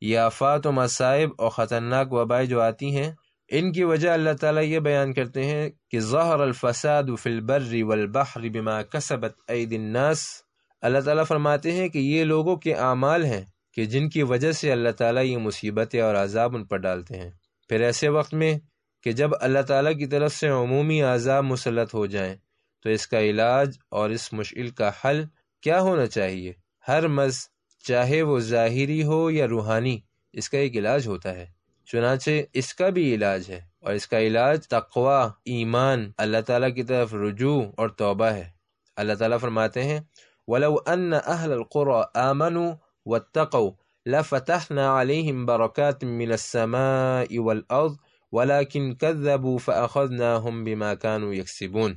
یہ آفات و مصائب اور خطرناک وبائیں جو آتی ہیں، ان کی وجہ اللہ تعالیٰ یہ بیان کرتے ہیں کہ ظہر الفساد فی البر والبحر بما کسبت عید الناس۔ اللہ تعالیٰ فرماتے ہیں کہ یہ لوگوں کے اعمال ہیں کہ جن کی وجہ سے اللہ تعالیٰ یہ مصیبتیں اور عذاب ان پر ڈالتے ہیں۔ پھر ایسے وقت میں کہ جب اللہ تعالیٰ کی طرف سے عمومی عذاب مسلط ہو جائیں، تو اس کا علاج اور اس مشکل کا حل کیا ہونا چاہیے؟ ہر مز چاہے وہ ظاہری ہو یا روحانی، اس کا ایک علاج ہوتا ہے۔ چنانچہ اس کا بھی علاج ہے اور اس کا علاج تقوا ایمان، اللہ تعالیٰ کی طرف رجوع اور توبہ ہے۔ اللہ تعالیٰ فرماتے ہیں، ولو ان اہل القرى آمنوا واتقوا لفتحنا عليهم بركات من السماء والارض ولكن كذبوا فاخذناهم بما كانوا يكسبون۔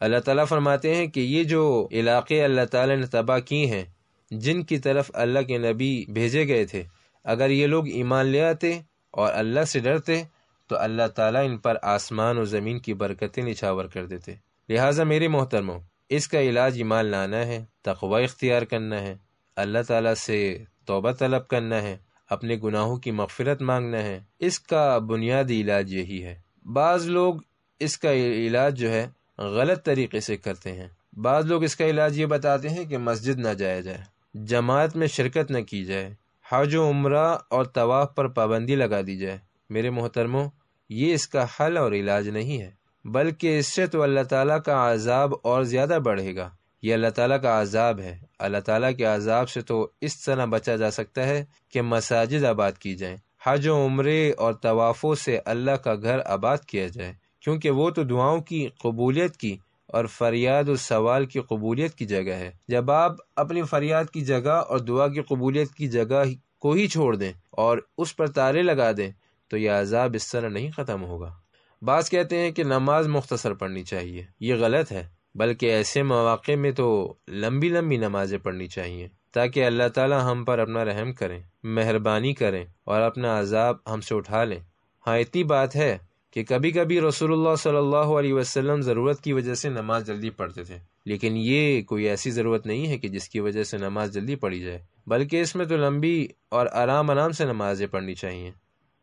اللہ تعالیٰ فرماتے ہیں کہ یہ جو علاقے اللہ تعالیٰ نے تباہ کی ہیں جن کی طرف اللہ کے نبی بھیجے گئے تھے۔ اگر یہ لوگ ایمان لے آتے اور اللہ سے ڈرتے، تو اللہ تعالیٰ ان پر آسمان و زمین کی برکتیں نچھاور کر دیتے۔ لہٰذا میرے محترموں، اس کا علاج ایمان لانا ہے، تقوی اختیار کرنا ہے، اللہ تعالیٰ سے توبہ طلب کرنا ہے، اپنے گناہوں کی مغفرت مانگنا ہے۔ اس کا بنیادی علاج یہی ہے۔ بعض لوگ اس کا علاج جو ہے غلط طریقے سے کرتے ہیں۔ بعض لوگ اس کا علاج یہ بتاتے ہیں کہ مسجد نہ جایا جائے۔ جماعت میں شرکت نہ کی جائے، حج و عمرہ اور طواف پر پابندی لگا دی جائے۔ میرے محترموں، یہ اس کا حل اور علاج نہیں ہے، بلکہ اس سے تو اللہ تعالیٰ کا عذاب اور زیادہ بڑھے گا۔ یہ اللہ تعالیٰ کا عذاب ہے۔ اللہ تعالیٰ کے عذاب سے تو اس طرح بچا جا سکتا ہے کہ مساجد آباد کی جائیں۔ حج و عمرے اور طوافوں سے اللہ کا گھر آباد کیا جائے، کیونکہ وہ تو دعاؤں کی قبولیت کی اور فریاد و سوال کی قبولیت کی جگہ ہے۔ جب آپ اپنی فریاد کی جگہ اور دعا کی قبولیت کی جگہ کو ہی چھوڑ دیں اور اس پر تارے لگا دیں، تو یہ عذاب اس طرح نہیں ختم ہوگا۔ بعض کہتے ہیں کہ نماز مختصر پڑھنی چاہیے۔ یہ غلط ہے، بلکہ ایسے مواقع میں تو لمبی لمبی نمازیں پڑھنی چاہیے تاکہ اللہ تعالی ہم پر اپنا رحم کریں، مہربانی کریں اور اپنا عذاب ہم سے اٹھا لیں۔ ہاں اتنی بات ہے۔ کہ کبھی کبھی رسول اللہ صلی اللہ علیہ وسلم ضرورت کی وجہ سے نماز جلدی پڑھتے تھے۔ لیکن یہ کوئی ایسی ضرورت نہیں ہے کہ جس کی وجہ سے نماز جلدی پڑھی جائے، بلکہ اس میں تو لمبی اور آرام آرام سے نمازیں پڑھنی چاہیے۔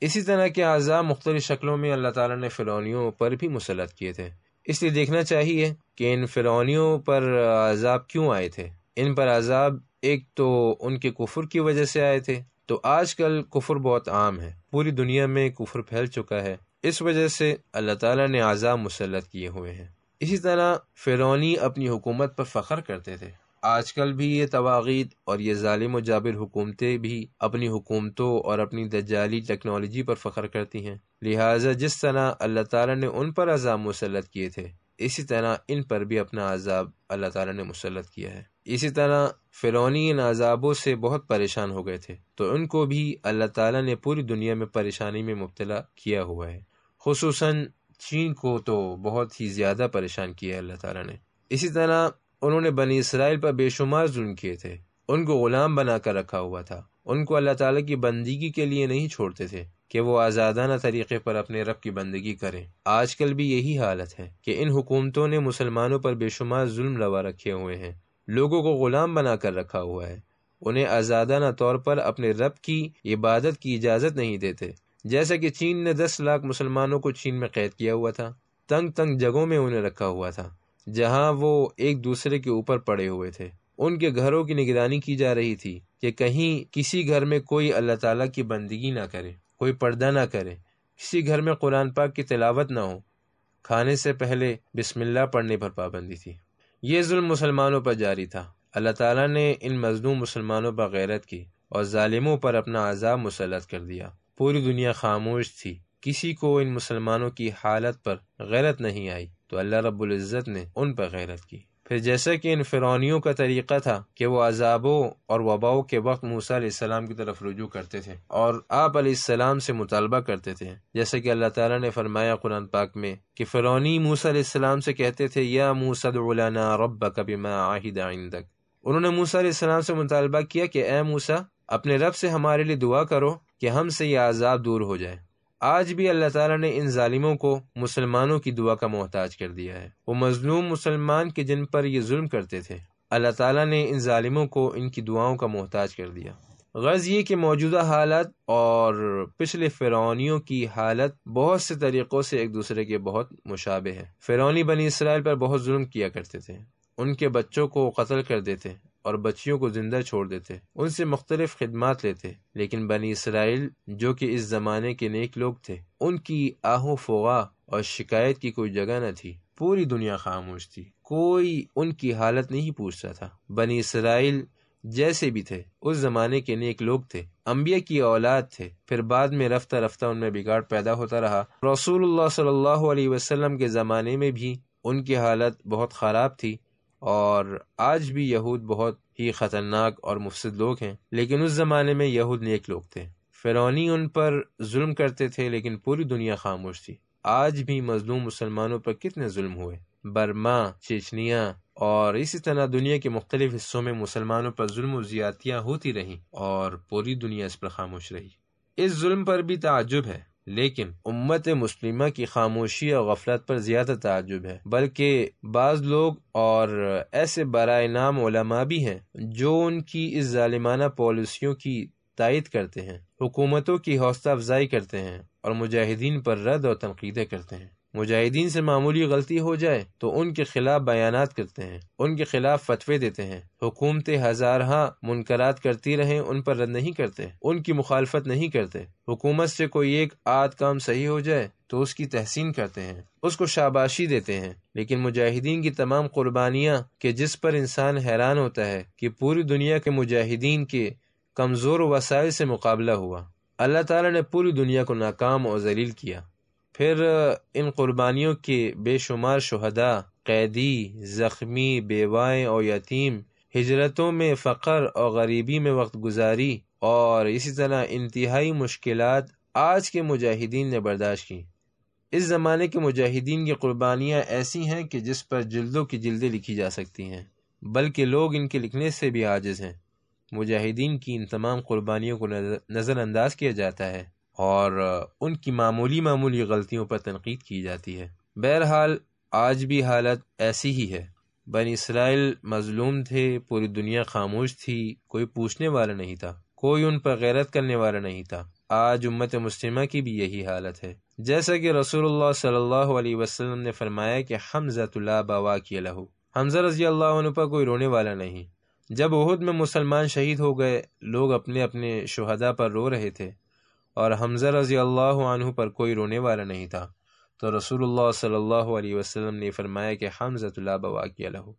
اسی طرح کے اعضاء مختلف شکلوں میں اللہ تعالیٰ نے فرونیوں پر بھی مسلط کیے تھے۔ اس لیے دیکھنا چاہیے کہ ان فرونیوں پر عذاب کیوں آئے تھے؟ ان پر عذاب ایک تو ان کے کفر کی وجہ سے آئے تھے۔ تو آج کل کفر بہت عام ہے۔ پوری دنیا میں کفر پھیل چکا ہے۔ اس وجہ سے اللہ تعالیٰ نے عذاب مسلط کیے ہوئے ہیں۔ اسی طرح فرونی اپنی حکومت پر فخر کرتے تھے۔ آج کل بھی یہ تواغید اور یہ ظالم و جابر حکومتیں بھی اپنی حکومتوں اور اپنی دجالی ٹیکنالوجی پر فخر کرتی ہیں۔ لہٰذا جس طرح اللہ تعالیٰ نے ان پر عذاب مسلط کیے تھے، اسی طرح ان پر بھی اپنا عذاب اللہ تعالیٰ نے مسلط کیا ہے۔ اسی طرح فرونی ان عذابوں سے بہت پریشان ہو گئے تھے، تو ان کو بھی اللہ تعالیٰ نے پوری دنیا میں پریشانی میں مبتلا کیا ہوا ہے۔ خصوصاً چین کو تو بہت ہی زیادہ پریشان کیا ہے اللہ تعالیٰ نے۔ اسی طرح انہوں نے بنی اسرائیل پر بے شمار ظلم کیے تھے۔ ان کو غلام بنا کر رکھا ہوا تھا۔ ان کو اللہ تعالیٰ کی بندگی کے لیے نہیں چھوڑتے تھے کہ وہ آزادانہ طریقے پر اپنے رب کی بندگی کریں۔ آج کل بھی یہی حالت ہے کہ ان حکومتوں نے مسلمانوں پر بے شمار ظلم لوا رکھے ہوئے ہیں۔ لوگوں کو غلام بنا کر رکھا ہوا ہے۔ انہیں آزادانہ طور پر اپنے رب کی عبادت کی اجازت نہیں دیتے۔ جیسا کہ چین نے دس لاکھ مسلمانوں کو چین میں قید کیا ہوا تھا، تنگ تنگ جگہوں میں انہیں رکھا ہوا تھا، جہاں وہ ایک دوسرے کے اوپر پڑے ہوئے تھے۔ ان کے گھروں کی نگرانی کی جا رہی تھی کہ کہیں کسی گھر میں کوئی اللہ تعالیٰ کی بندگی نہ کرے، کوئی پردہ نہ کرے، کسی گھر میں قرآن پاک کی تلاوت نہ ہو۔ کھانے سے پہلے بسم اللہ پڑھنے پر پابندی تھی۔ یہ ظلم مسلمانوں پر جاری تھا۔ اللہ تعالیٰ نے ان مظلوم مسلمانوں پر غیرت کی اور ظالموں پر اپنا عذاب مسلط کر دیا۔ پوری دنیا خاموش تھی۔ کسی کو ان مسلمانوں کی حالت پر غیرت نہیں آئی۔ تو اللہ رب العزت نے ان پر غیرت کی۔ پھر جیسا کہ ان فرونیوں کا طریقہ تھا کہ وہ عذابوں اور وباؤں کے وقت موسیٰ علیہ السلام کی طرف رجوع کرتے تھے اور آپ علیہ السلام سے مطالبہ کرتے تھے۔ جیسے کہ اللہ تعالیٰ نے فرمایا قرآن پاک میں کہ فرونی موسیٰ علیہ السلام سے کہتے تھے، یا موسد علانا رب کبھی عندك انہوں نے موسیٰ علیہ السلام سے مطالبہ کیا کہ اے موسا اپنے رب سے ہمارے لیے دعا کرو۔ کہ ہم سے یہ عذاب دور ہو جائے۔ آج بھی اللہ تعالیٰ نے ان ظالموں کو مسلمانوں کی دعا کا محتاج کر دیا ہے۔ وہ مظلوم مسلمان کے جن پر یہ ظلم کرتے تھے۔ اللہ تعالیٰ نے ان ظالموں کو ان کی دعاؤں کا محتاج کر دیا۔ غرض یہ کہ موجودہ حالت اور پچھلے فرعونیوں کی حالت بہت سے طریقوں سے ایک دوسرے کے بہت مشابہ ہے فرونی بنی اسرائیل پر بہت ظلم کیا کرتے تھے۔ ان کے بچوں کو قتل کر دیتے اور بچیوں کو زندہ چھوڑ دیتے۔ ان سے مختلف خدمات لیتے، لیکن بنی اسرائیل، جو کہ اس زمانے کے نیک لوگ تھے، ان کی آہو فوغا اور شکایت کی کوئی جگہ نہ تھی۔ پوری دنیا خاموش تھی۔ کوئی ان کی حالت نہیں پوچھتا تھا۔ بنی اسرائیل جیسے بھی تھے، اس زمانے کے نیک لوگ تھے۔ انبیاء کی اولاد تھے۔ پھر بعد میں رفتہ رفتہ ان میں بگاڑ پیدا ہوتا رہا۔ رسول اللہ صلی اللہ علیہ وسلم کے زمانے میں بھی ان کی حالت بہت خراب تھی۔ اور آج بھی یہود بہت ہی خطرناک اور مفسد لوگ ہیں، لیکن اس زمانے میں یہود نیک لوگ تھے۔ فرونی ان پر ظلم کرتے تھے، لیکن پوری دنیا خاموش تھی۔ آج بھی مظلوم مسلمانوں پر کتنے ظلم ہوئے۔ برما، چیچنیا اور اسی طرح دنیا کے مختلف حصوں میں مسلمانوں پر ظلم و زیاتیاں ہوتی رہیں اور پوری دنیا اس پر خاموش رہی۔ اس ظلم پر بھی تعجب ہے۔ لیکن امت مسلمہ کی خاموشی اور غفلت پر زیادہ تعجب ہے۔ بلکہ بعض لوگ اور ایسے برائے نام علماء بھی ہیں جو ان کی اس ظالمانہ پالیسیوں کی تائید کرتے ہیں۔ حکومتوں کی حوصلہ افزائی کرتے ہیں اور مجاہدین پر رد اور تنقیدیں کرتے ہیں۔ مجاہدین سے معمولی غلطی ہو جائے تو ان کے خلاف بیانات کرتے ہیں، ان کے خلاف فتوے دیتے ہیں۔ حکومتیں ہزارہ ہاں منکرات کرتی رہیں، ان پر رد نہیں کرتے، ان کی مخالفت نہیں کرتے۔ حکومت سے کوئی ایک آدھ کام صحیح ہو جائے تو اس کی تحسین کرتے ہیں، اس کو شاباشی دیتے ہیں۔ لیکن مجاہدین کی تمام قربانیاں کہ جس پر انسان حیران ہوتا ہے کہ پوری دنیا کے مجاہدین کے کمزور وسائل سے مقابلہ ہوا۔ اللہ تعالیٰ نے پوری دنیا کو ناکام اور ذلیل کیا۔ پھر، ان قربانیوں کے بے شمار شہداء، قیدی، زخمی، بیوائیں اور یتیم، ہجرتوں میں فقر اور غریبی میں وقت گزاری اور اسی طرح انتہائی مشکلات آج کے مجاہدین نے برداشت کی۔ اس زمانے کے مجاہدین کی قربانیاں ایسی ہیں کہ جس پر جلدوں کی جلدیں لکھی جا سکتی ہیں، بلکہ لوگ ان کے لکھنے سے بھی عاجز ہیں۔ مجاہدین کی ان تمام قربانیوں کو نظر انداز کیا جاتا ہے۔ اور ان کی معمولی معمولی غلطیوں پر تنقید کی جاتی ہے۔ بہرحال، آج بھی حالت ایسی ہی ہے۔ بن اسرائیل مظلوم تھے، پوری دنیا خاموش تھی، کوئی پوچھنے والا نہیں تھا، کوئی ان پر غیرت کرنے والا نہیں تھا۔ آج امت مسلمہ کی بھی یہی حالت ہے۔ جیسا کہ رسول اللہ صلی اللہ علیہ وسلم نے فرمایا کہ حمزہ اللہ بوا کی لہو حمزہ رضی اللہ عنہ پر کوئی رونے والا نہیں۔ جب عہد میں مسلمان شہید ہو گئے، لوگ اپنے اپنے شہداء پر رو رہے تھے۔ اور حمزہ رضی اللہ عنہ پر کوئی رونے والا نہیں تھا۔ تو رسول اللہ صلی اللہ علیہ وسلم نے فرمایا کہ حمزۃ اللہ بواقی الح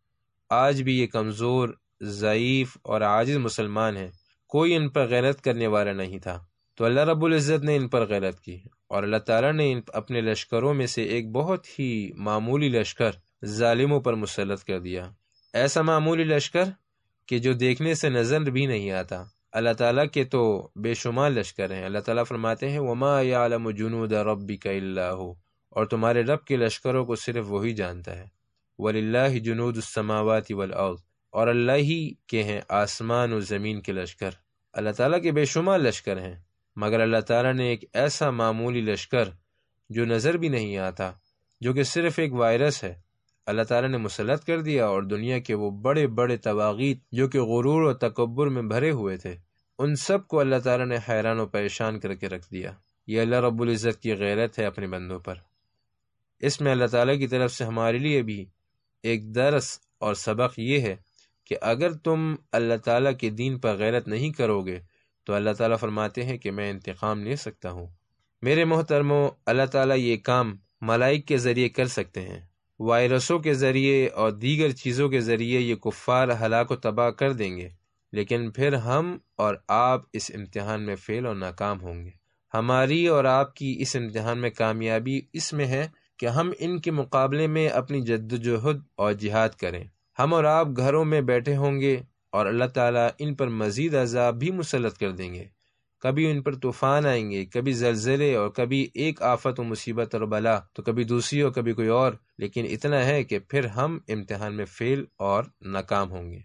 آج بھی یہ کمزور، ضعیف اور عاجز مسلمان ہیں۔ کوئی ان پر غیرت کرنے والا نہیں تھا۔ تو اللہ رب العزت نے ان پر غیرت کی اور اللہ تعالیٰ نے اپنے لشکروں میں سے ایک بہت ہی معمولی لشکر ظالموں پر مسلط کر دیا۔ ایسا معمولی لشکر کہ جو دیکھنے سے نظر بھی نہیں آتا۔ اللہ تعالیٰ کے تو بے شمار لشکر ہیں۔ اللہ تعالیٰ فرماتے ہیں، وما يعلم جنود ربك الا هو۔ اور تمہارے رب کے لشکروں کو صرف وہی جانتا ہے۔ وللہ جنود السماوات والارض اور اللہ ہی کے ہیں آسمان و زمین کے لشکر۔ اللہ تعالیٰ کے بے شمار لشکر ہیں۔ مگر اللہ تعالیٰ نے ایک ایسا معمولی لشکر جو نظر بھی نہیں آتا، جو کہ صرف ایک وائرس ہے۔ اللہ تعالیٰ نے مسلط کر دیا اور دنیا کے وہ بڑے بڑے تواغیت جو کہ غرور و تکبر میں بھرے ہوئے تھے۔ ان سب کو اللہ تعالیٰ نے حیران و پریشان کر کے رکھ دیا۔ یہ اللہ رب العزت کی غیرت ہے اپنے بندوں پر۔ اس میں اللہ تعالیٰ کی طرف سے ہمارے لیے بھی ایک درس اور سبق یہ ہے کہ اگر تم اللہ تعالیٰ کے دین پر غیرت نہیں کرو گے تو اللہ تعالیٰ فرماتے ہیں کہ میں انتقام لے سکتا ہوں۔ میرے محترموں اللہ تعالیٰ یہ کام ملائک کے ذریعے کر سکتے ہیں۔ وائرسوں کے ذریعے اور دیگر چیزوں کے ذریعے یہ کفار ہلاک و تباہ کر دیں گے۔ لیکن پھر ہم اور آپ اس امتحان میں فیل اور ناکام ہوں گے۔ ہماری اور آپ کی اس امتحان میں کامیابی اس میں ہے کہ ہم ان کے مقابلے میں اپنی جدوجہد اور جہاد کریں۔ ہم اور آپ گھروں میں بیٹھے ہوں گے اور اللہ تعالیٰ ان پر مزید عذاب بھی مسلط کر دیں گے۔ کبھی ان پر طوفان آئیں گے، کبھی زلزلے اور کبھی ایک آفت و مصیبت اور بلا، تو کبھی دوسری اور کبھی کوئی اور۔ لیکن اتنا ہے کہ پھر ہم امتحان میں فیل اور ناکام ہوں گے۔